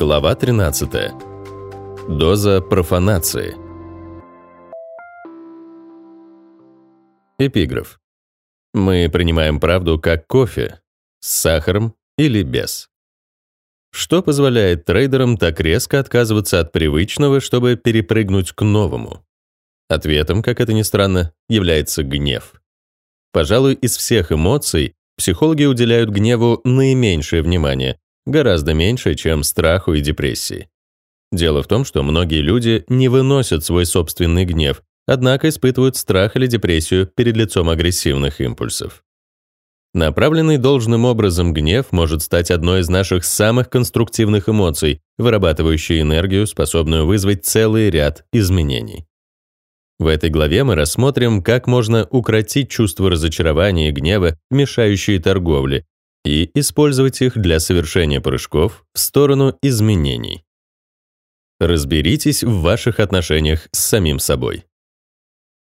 Глава 13. Доза профанации. Эпиграф. Мы принимаем правду как кофе, с сахаром или без. Что позволяет трейдерам так резко отказываться от привычного, чтобы перепрыгнуть к новому? Ответом, как это ни странно, является гнев. Пожалуй, из всех эмоций психологи уделяют гневу наименьшее внимание, гораздо меньше, чем страху и депрессии. Дело в том, что многие люди не выносят свой собственный гнев, однако испытывают страх или депрессию перед лицом агрессивных импульсов. Направленный должным образом гнев может стать одной из наших самых конструктивных эмоций, вырабатывающей энергию, способную вызвать целый ряд изменений. В этой главе мы рассмотрим, как можно укротить чувство разочарования и гнева, мешающие торговле, и использовать их для совершения прыжков в сторону изменений. Разберитесь в ваших отношениях с самим собой.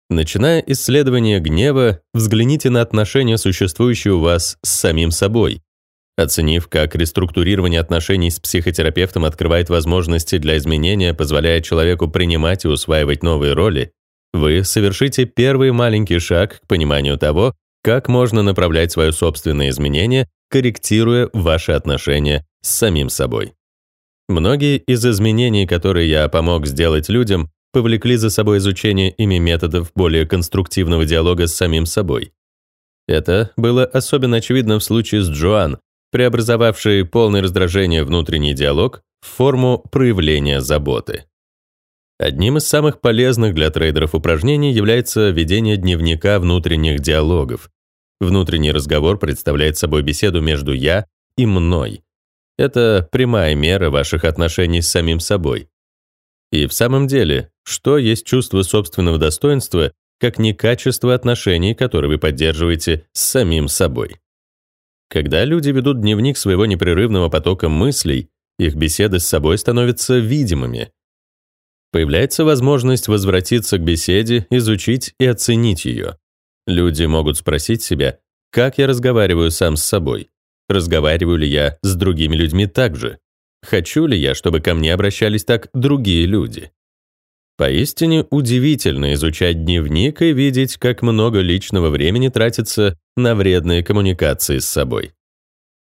Начиная исследование гнева, взгляните на отношения, существующие у вас с самим собой. Оценив, как реструктурирование отношений с психотерапевтом открывает возможности для изменения, позволяя человеку принимать и усваивать новые роли, вы совершите первый маленький шаг к пониманию того, как можно направлять свое собственное изменение корректируя ваши отношения с самим собой. Многие из изменений, которые я помог сделать людям, повлекли за собой изучение ими методов более конструктивного диалога с самим собой. Это было особенно очевидно в случае с Джоан, преобразовавшей полное раздражение внутренний диалог в форму проявления заботы. Одним из самых полезных для трейдеров упражнений является ведение дневника внутренних диалогов, Внутренний разговор представляет собой беседу между «я» и «мной». Это прямая мера ваших отношений с самим собой. И в самом деле, что есть чувство собственного достоинства, как не качество отношений, которые вы поддерживаете с самим собой? Когда люди ведут дневник своего непрерывного потока мыслей, их беседы с собой становятся видимыми. Появляется возможность возвратиться к беседе, изучить и оценить ее. Люди могут спросить себя, как я разговариваю сам с собой? Разговариваю ли я с другими людьми так же? Хочу ли я, чтобы ко мне обращались так другие люди? Поистине удивительно изучать дневник и видеть, как много личного времени тратится на вредные коммуникации с собой.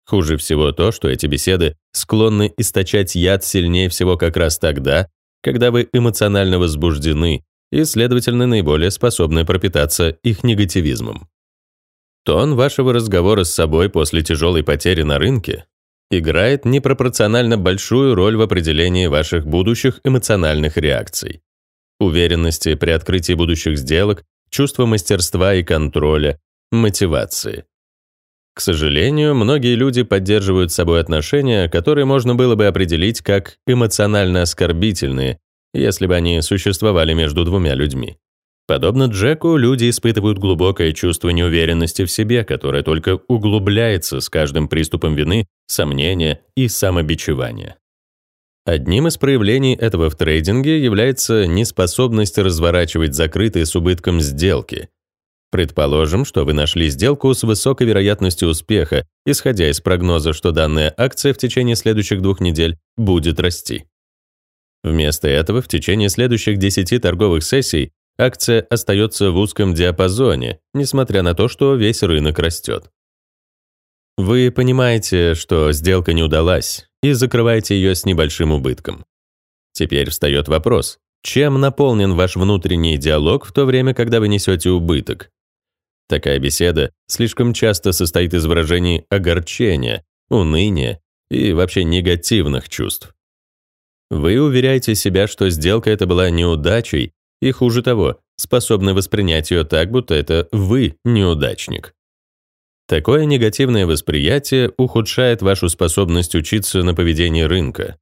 Хуже всего то, что эти беседы склонны источать яд сильнее всего как раз тогда, когда вы эмоционально возбуждены и, следовательно, наиболее способны пропитаться их негативизмом. Тон вашего разговора с собой после тяжелой потери на рынке играет непропорционально большую роль в определении ваших будущих эмоциональных реакций. Уверенности при открытии будущих сделок, чувство мастерства и контроля, мотивации. К сожалению, многие люди поддерживают с собой отношения, которые можно было бы определить как эмоционально оскорбительные если бы они существовали между двумя людьми. Подобно Джеку, люди испытывают глубокое чувство неуверенности в себе, которое только углубляется с каждым приступом вины, сомнения и самобичевания. Одним из проявлений этого в трейдинге является неспособность разворачивать закрытые с убытком сделки. Предположим, что вы нашли сделку с высокой вероятностью успеха, исходя из прогноза, что данная акция в течение следующих двух недель будет расти. Вместо этого в течение следующих 10 торговых сессий акция остается в узком диапазоне, несмотря на то, что весь рынок растет. Вы понимаете, что сделка не удалась, и закрываете ее с небольшим убытком. Теперь встает вопрос, чем наполнен ваш внутренний диалог в то время, когда вы несете убыток? Такая беседа слишком часто состоит из выражений огорчения, уныния и вообще негативных чувств. Вы уверяете себя, что сделка эта была неудачей, и хуже того, способны воспринять ее так, будто это вы неудачник. Такое негативное восприятие ухудшает вашу способность учиться на поведении рынка.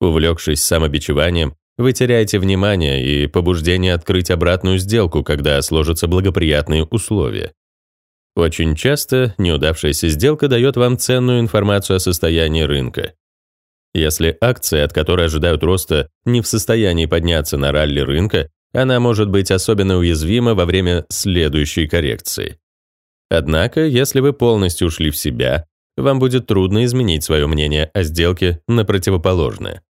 Увлекшись самобичеванием, вы теряете внимание и побуждение открыть обратную сделку, когда сложатся благоприятные условия. Очень часто неудавшаяся сделка дает вам ценную информацию о состоянии рынка. Если акция, от которой ожидают роста, не в состоянии подняться на ралли рынка, она может быть особенно уязвима во время следующей коррекции. Однако, если вы полностью ушли в себя, вам будет трудно изменить свое мнение о сделке на противоположное.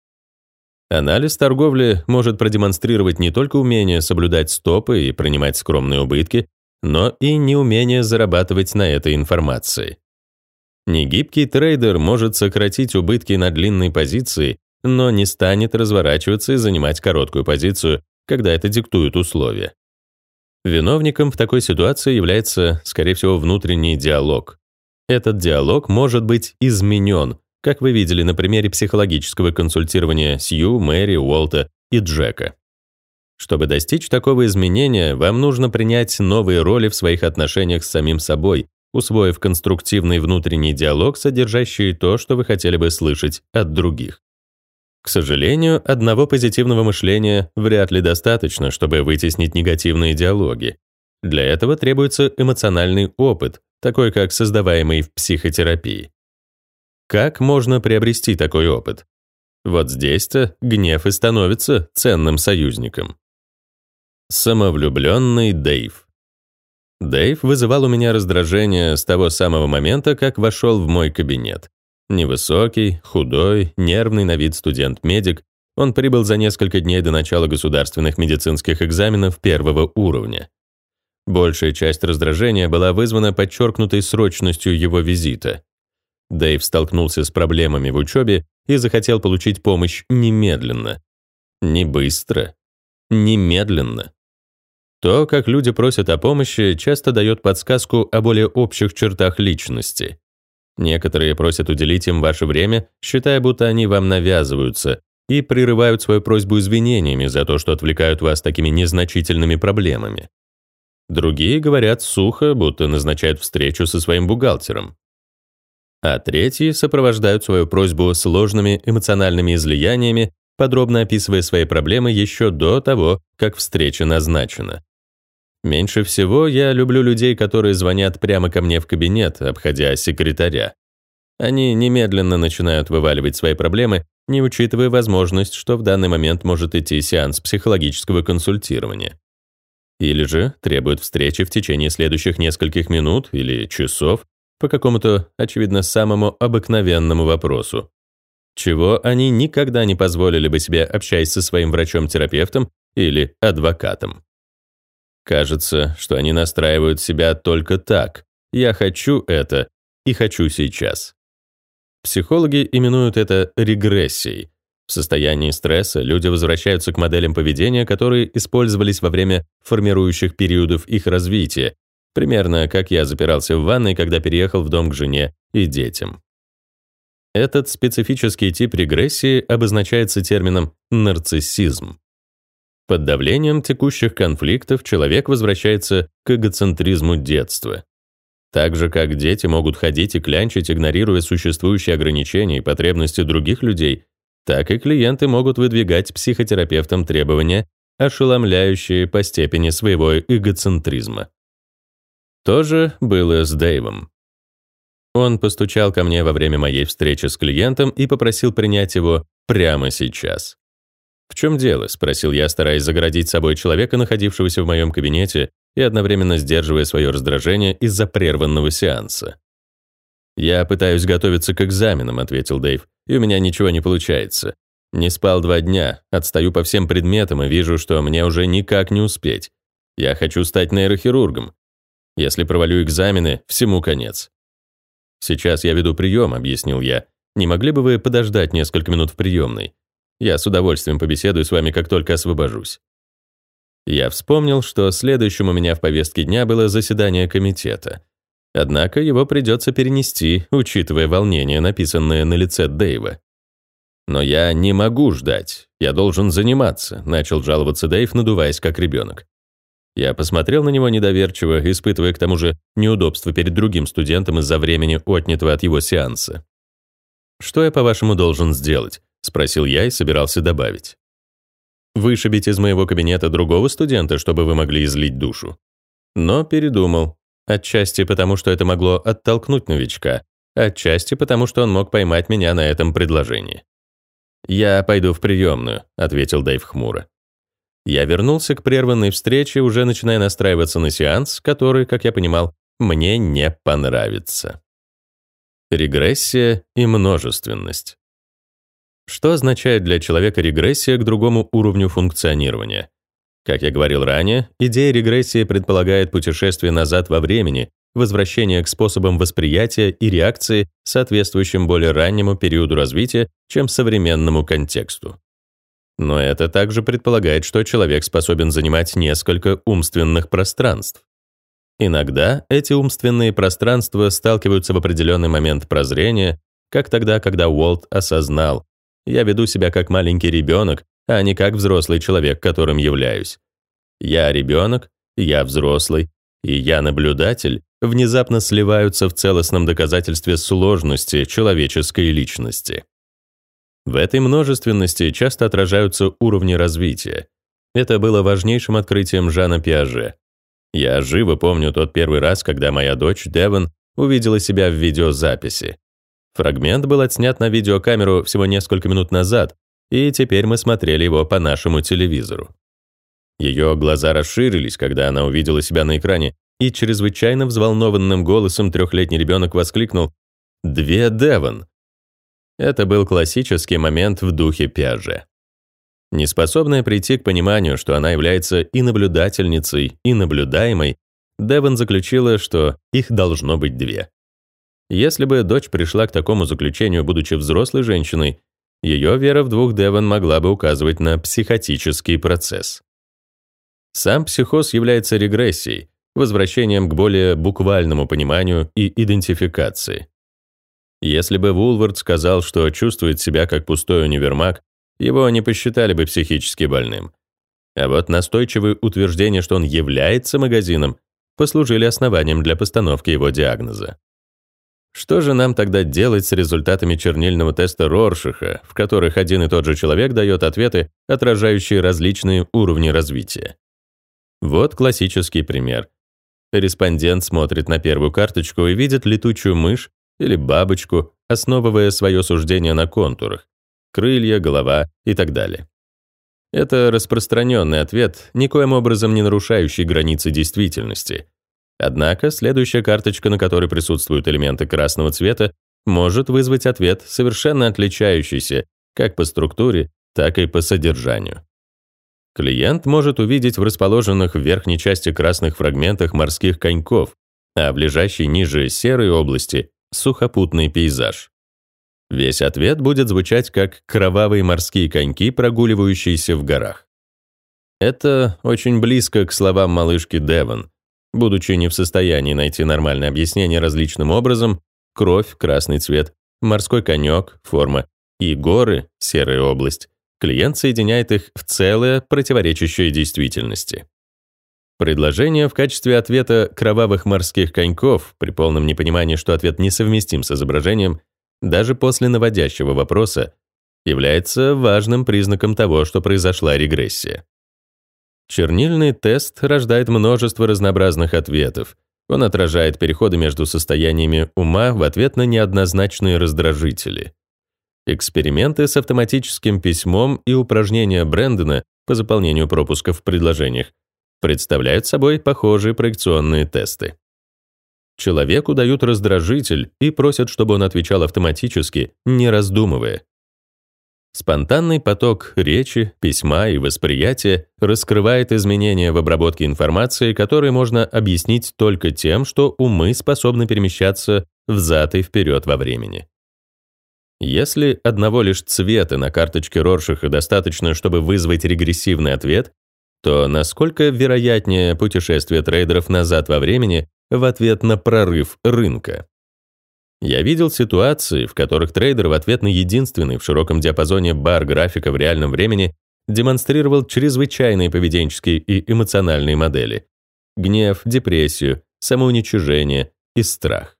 Анализ торговли может продемонстрировать не только умение соблюдать стопы и принимать скромные убытки, но и неумение зарабатывать на этой информации. Негибкий трейдер может сократить убытки на длинной позиции, но не станет разворачиваться и занимать короткую позицию, когда это диктуют условия. Виновником в такой ситуации является, скорее всего, внутренний диалог. Этот диалог может быть изменен, как вы видели на примере психологического консультирования Сью, Мэри, Уолта и Джека. Чтобы достичь такого изменения, вам нужно принять новые роли в своих отношениях с самим собой, усвоив конструктивный внутренний диалог, содержащий то, что вы хотели бы слышать от других. К сожалению, одного позитивного мышления вряд ли достаточно, чтобы вытеснить негативные диалоги. Для этого требуется эмоциональный опыт, такой как создаваемый в психотерапии. Как можно приобрести такой опыт? Вот здесь-то гнев и становится ценным союзником. Самовлюбленный Дэйв. Дэйв вызывал у меня раздражение с того самого момента, как вошел в мой кабинет. Невысокий, худой, нервный на вид студент-медик, он прибыл за несколько дней до начала государственных медицинских экзаменов первого уровня. Большая часть раздражения была вызвана подчеркнутой срочностью его визита. Дэйв столкнулся с проблемами в учебе и захотел получить помощь немедленно. Не быстро. Немедленно. То, как люди просят о помощи, часто дает подсказку о более общих чертах личности. Некоторые просят уделить им ваше время, считая, будто они вам навязываются, и прерывают свою просьбу извинениями за то, что отвлекают вас такими незначительными проблемами. Другие говорят сухо, будто назначают встречу со своим бухгалтером. А третьи сопровождают свою просьбу сложными эмоциональными излияниями, подробно описывая свои проблемы еще до того, как встреча назначена. Меньше всего я люблю людей, которые звонят прямо ко мне в кабинет, обходя секретаря. Они немедленно начинают вываливать свои проблемы, не учитывая возможность, что в данный момент может идти сеанс психологического консультирования. Или же требуют встречи в течение следующих нескольких минут или часов по какому-то, очевидно, самому обыкновенному вопросу. Чего они никогда не позволили бы себе, общаясь со своим врачом-терапевтом или адвокатом. Кажется, что они настраивают себя только так. Я хочу это и хочу сейчас. Психологи именуют это регрессией. В состоянии стресса люди возвращаются к моделям поведения, которые использовались во время формирующих периодов их развития, примерно как я запирался в ванной, когда переехал в дом к жене и детям. Этот специфический тип регрессии обозначается термином нарциссизм. Под давлением текущих конфликтов человек возвращается к эгоцентризму детства. Так же, как дети могут ходить и клянчить, игнорируя существующие ограничения и потребности других людей, так и клиенты могут выдвигать психотерапевтам требования, ошеломляющие по степени своего эгоцентризма. То же было с Дэйвом. Он постучал ко мне во время моей встречи с клиентом и попросил принять его прямо сейчас. «В чем дело?» — спросил я, стараясь загородить собой человека, находившегося в моем кабинете, и одновременно сдерживая свое раздражение из-за прерванного сеанса. «Я пытаюсь готовиться к экзаменам», — ответил Дэйв, «и у меня ничего не получается. Не спал два дня, отстаю по всем предметам и вижу, что мне уже никак не успеть. Я хочу стать нейрохирургом. Если провалю экзамены, всему конец». «Сейчас я веду прием», — объяснил я. «Не могли бы вы подождать несколько минут в приемной? Я с удовольствием побеседую с вами, как только освобожусь. Я вспомнил, что следующим у меня в повестке дня было заседание комитета. Однако его придется перенести, учитывая волнение, написанное на лице Дэйва. «Но я не могу ждать. Я должен заниматься», — начал жаловаться Дэйв, надуваясь как ребенок. Я посмотрел на него недоверчиво, испытывая к тому же неудобство перед другим студентом из-за времени, отнятого от его сеанса. «Что я, по-вашему, должен сделать?» — спросил я и собирался добавить. «Вышибить из моего кабинета другого студента, чтобы вы могли излить душу». Но передумал. Отчасти потому, что это могло оттолкнуть новичка, отчасти потому, что он мог поймать меня на этом предложении. «Я пойду в приемную», — ответил Дэйв хмуро. Я вернулся к прерванной встрече, уже начиная настраиваться на сеанс, который, как я понимал, мне не понравится. Регрессия и множественность. Что означает для человека регрессия к другому уровню функционирования? Как я говорил ранее, идея регрессии предполагает путешествие назад во времени, возвращение к способам восприятия и реакции, соответствующим более раннему периоду развития, чем современному контексту. Но это также предполагает, что человек способен занимать несколько умственных пространств. Иногда эти умственные пространства сталкиваются в определенный момент прозрения, как тогда, когда Уолт осознал, я веду себя как маленький ребенок, а не как взрослый человек, которым являюсь. Я ребенок, я взрослый, и я наблюдатель внезапно сливаются в целостном доказательстве сложности человеческой личности. В этой множественности часто отражаются уровни развития. Это было важнейшим открытием Жана Пиаже. Я живо помню тот первый раз, когда моя дочь Девон увидела себя в видеозаписи. Фрагмент был отснят на видеокамеру всего несколько минут назад, и теперь мы смотрели его по нашему телевизору. Ее глаза расширились, когда она увидела себя на экране, и чрезвычайно взволнованным голосом трехлетний ребенок воскликнул «Две Девон!». Это был классический момент в духе Пиаже. Неспособная прийти к пониманию, что она является и наблюдательницей, и наблюдаемой, Девон заключила, что их должно быть две. Если бы дочь пришла к такому заключению, будучи взрослой женщиной, ее вера в двух Девон могла бы указывать на психотический процесс. Сам психоз является регрессией, возвращением к более буквальному пониманию и идентификации. Если бы Вулвард сказал, что чувствует себя как пустой универмаг, его не посчитали бы психически больным. А вот настойчивые утверждения, что он является магазином, послужили основанием для постановки его диагноза. Что же нам тогда делать с результатами чернильного теста Роршиха, в которых один и тот же человек дает ответы, отражающие различные уровни развития? Вот классический пример. Респондент смотрит на первую карточку и видит летучую мышь или бабочку, основывая свое суждение на контурах крылья, голова и так далее. Это распространенный ответ, никоим образом не нарушающий границы действительности. Однако следующая карточка, на которой присутствуют элементы красного цвета, может вызвать ответ, совершенно отличающийся как по структуре, так и по содержанию. Клиент может увидеть в расположенных в верхней части красных фрагментах морских коньков, а в лежащей ниже серой области — сухопутный пейзаж. Весь ответ будет звучать как кровавые морские коньки, прогуливающиеся в горах. Это очень близко к словам малышки Девон. Будучи не в состоянии найти нормальное объяснение различным образом, кровь, красный цвет, морской конек, форма и горы, серая область, клиент соединяет их в целое, противоречащее действительности. Предложение в качестве ответа кровавых морских коньков при полном непонимании, что ответ несовместим с изображением, даже после наводящего вопроса, является важным признаком того, что произошла регрессия. Чернильный тест рождает множество разнообразных ответов. Он отражает переходы между состояниями ума в ответ на неоднозначные раздражители. Эксперименты с автоматическим письмом и упражнения Брэндона по заполнению пропусков в предложениях представляют собой похожие проекционные тесты. Человеку дают раздражитель и просят, чтобы он отвечал автоматически, не раздумывая. Спонтанный поток речи, письма и восприятия раскрывает изменения в обработке информации, которые можно объяснить только тем, что умы способны перемещаться взад и вперед во времени. Если одного лишь цвета на карточке Роршиха достаточно, чтобы вызвать регрессивный ответ, то насколько вероятнее путешествие трейдеров назад во времени в ответ на прорыв рынка. Я видел ситуации, в которых трейдер в ответ на единственный в широком диапазоне бар графика в реальном времени демонстрировал чрезвычайные поведенческие и эмоциональные модели. Гнев, депрессию, самоуничижение и страх.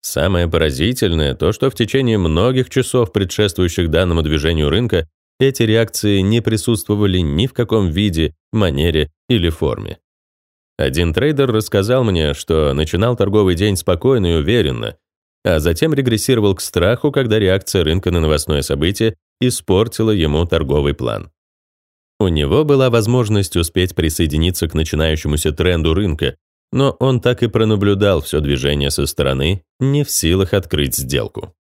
Самое поразительное то, что в течение многих часов, предшествующих данному движению рынка, эти реакции не присутствовали ни в каком виде, манере или форме. Один трейдер рассказал мне, что начинал торговый день спокойно и уверенно, а затем регрессировал к страху, когда реакция рынка на новостное событие испортила ему торговый план. У него была возможность успеть присоединиться к начинающемуся тренду рынка, но он так и пронаблюдал все движение со стороны, не в силах открыть сделку.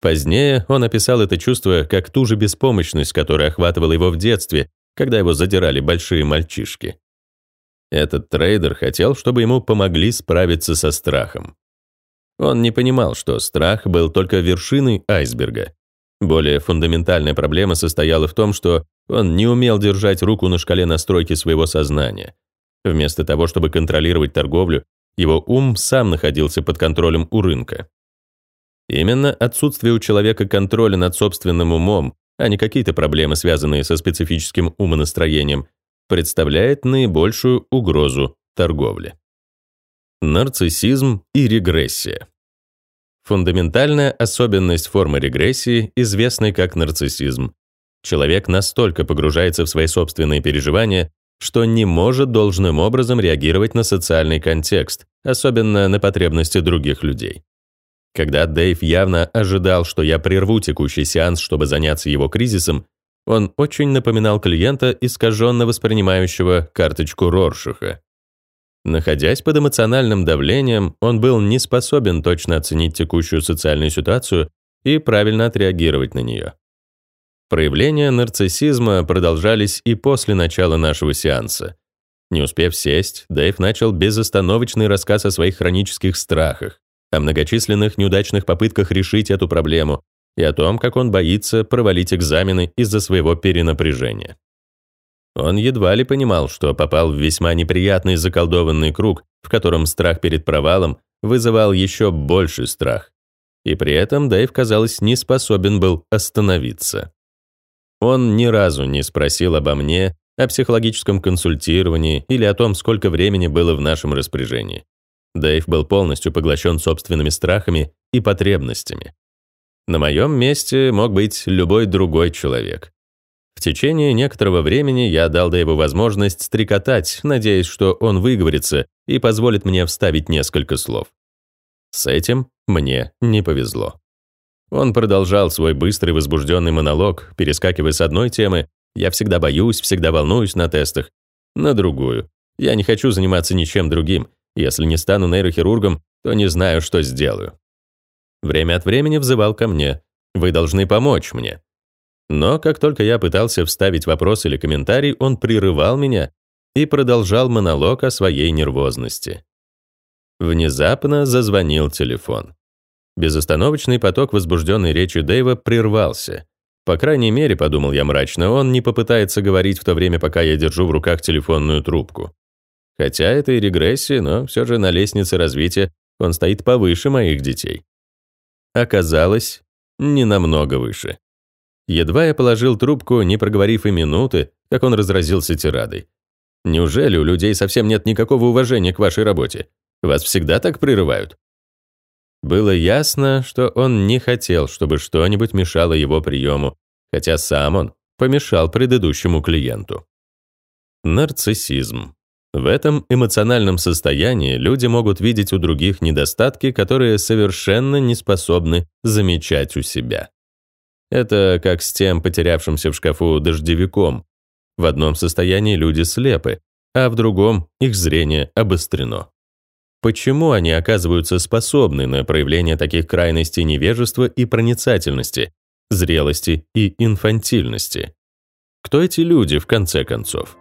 Позднее он описал это чувство как ту же беспомощность, которая охватывала его в детстве, когда его задирали большие мальчишки. Этот трейдер хотел, чтобы ему помогли справиться со страхом. Он не понимал, что страх был только вершиной айсберга. Более фундаментальная проблема состояла в том, что он не умел держать руку на шкале настройки своего сознания. Вместо того, чтобы контролировать торговлю, его ум сам находился под контролем у рынка. Именно отсутствие у человека контроля над собственным умом, а не какие-то проблемы, связанные со специфическим умонастроением, представляет наибольшую угрозу торговле. Нарциссизм и регрессия. Фундаментальная особенность формы регрессии, известной как нарциссизм. Человек настолько погружается в свои собственные переживания, что не может должным образом реагировать на социальный контекст, особенно на потребности других людей. Когда Дэйв явно ожидал, что я прерву текущий сеанс, чтобы заняться его кризисом, он очень напоминал клиента, искаженно воспринимающего карточку Роршиха. Находясь под эмоциональным давлением, он был не способен точно оценить текущую социальную ситуацию и правильно отреагировать на нее. Проявления нарциссизма продолжались и после начала нашего сеанса. Не успев сесть, Дэйв начал безостановочный рассказ о своих хронических страхах, о многочисленных неудачных попытках решить эту проблему и о том, как он боится провалить экзамены из-за своего перенапряжения. Он едва ли понимал, что попал в весьма неприятный заколдованный круг, в котором страх перед провалом вызывал еще больший страх. И при этом Дэйв, казалось, не способен был остановиться. Он ни разу не спросил обо мне, о психологическом консультировании или о том, сколько времени было в нашем распоряжении. Дэйв был полностью поглощен собственными страхами и потребностями. На моем месте мог быть любой другой человек. В течение некоторого времени я дал Дэйву возможность стрекотать, надеясь, что он выговорится и позволит мне вставить несколько слов. С этим мне не повезло. Он продолжал свой быстрый возбужденный монолог, перескакивая с одной темы «я всегда боюсь, всегда волнуюсь на тестах» на другую «я не хочу заниматься ничем другим, если не стану нейрохирургом, то не знаю, что сделаю». Время от времени взывал ко мне «вы должны помочь мне». Но как только я пытался вставить вопрос или комментарий, он прерывал меня и продолжал монолог о своей нервозности. Внезапно зазвонил телефон. Безостановочный поток возбужденной речи Дэйва прервался. По крайней мере, подумал я мрачно, он не попытается говорить в то время, пока я держу в руках телефонную трубку. Хотя это и регрессия, но все же на лестнице развития он стоит повыше моих детей. Оказалось, не намного выше. Едва я положил трубку, не проговорив и минуты, как он разразился тирадой. Неужели у людей совсем нет никакого уважения к вашей работе? Вас всегда так прерывают? Было ясно, что он не хотел, чтобы что-нибудь мешало его приему, хотя сам он помешал предыдущему клиенту. Нарциссизм. В этом эмоциональном состоянии люди могут видеть у других недостатки, которые совершенно не способны замечать у себя. Это как с тем потерявшимся в шкафу дождевиком. В одном состоянии люди слепы, а в другом их зрение обострено. Почему они оказываются способны на проявление таких крайностей невежества и проницательности, зрелости и инфантильности? Кто эти люди, в конце концов?